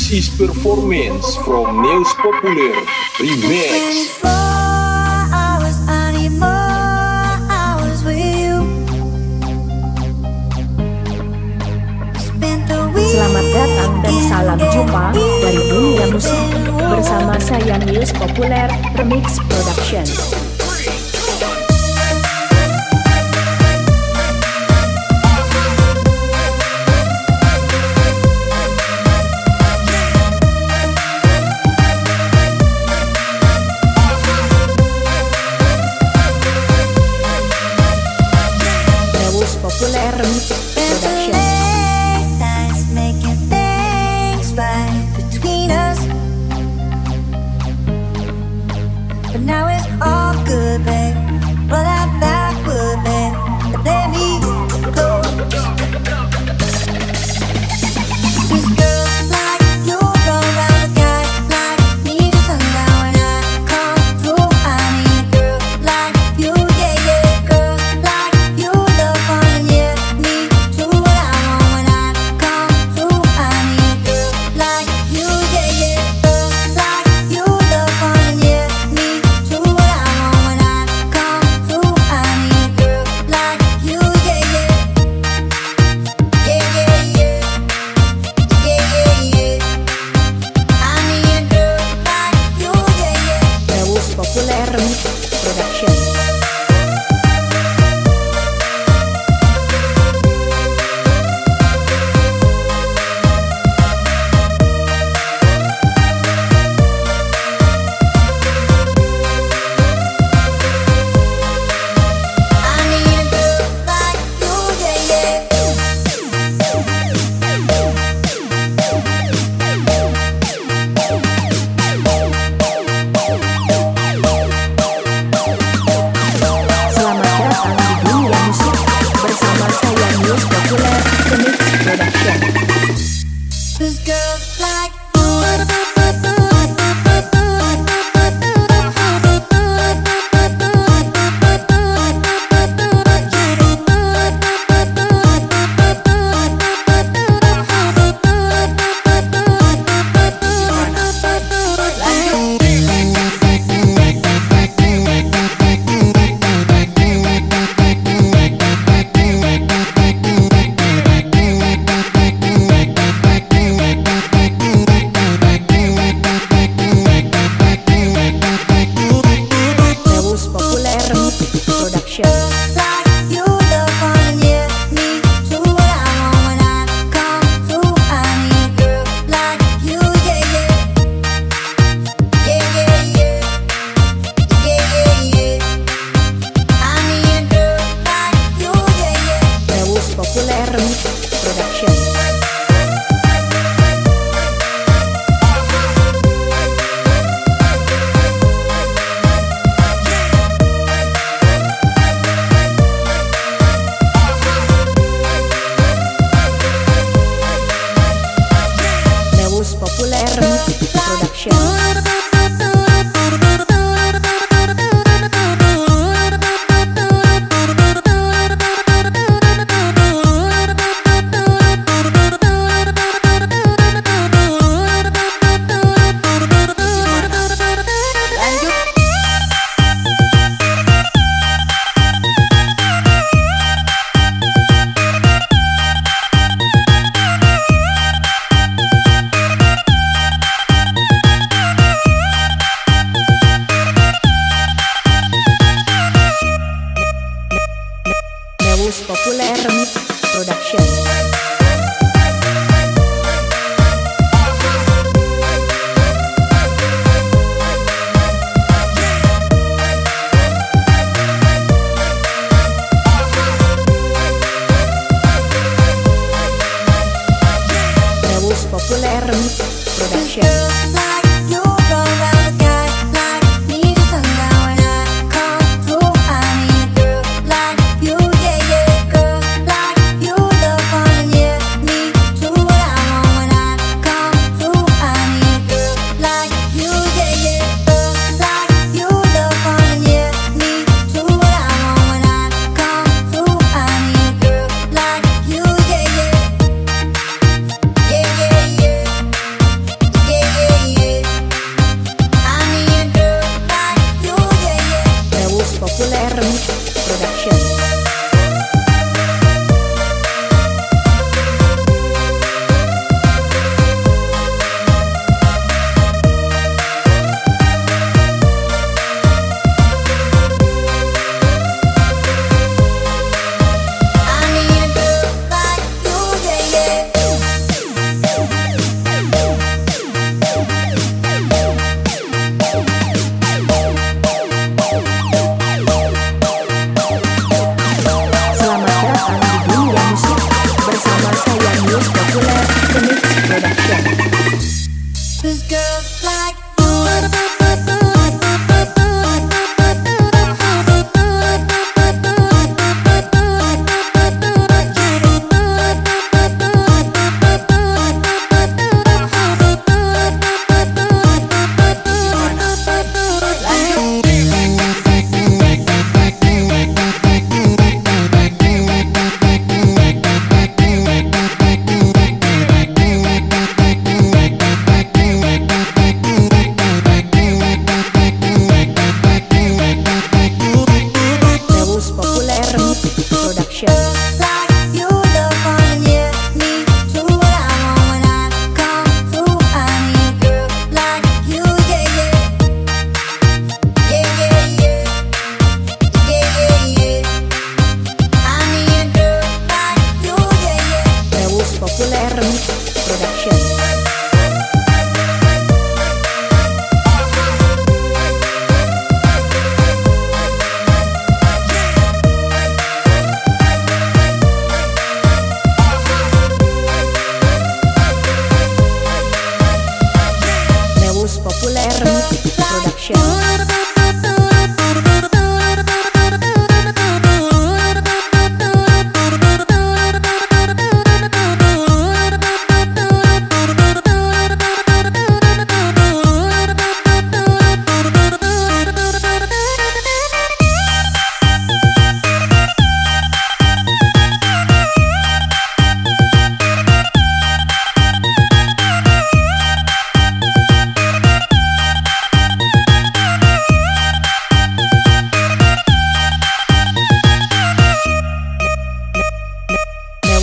This is performance from Neus Populer Remix. Selamat datang dan salam jumpa dari dunia musik bersama saya News Populer Remix Production. seen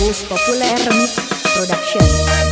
Terus Populer Mix Production.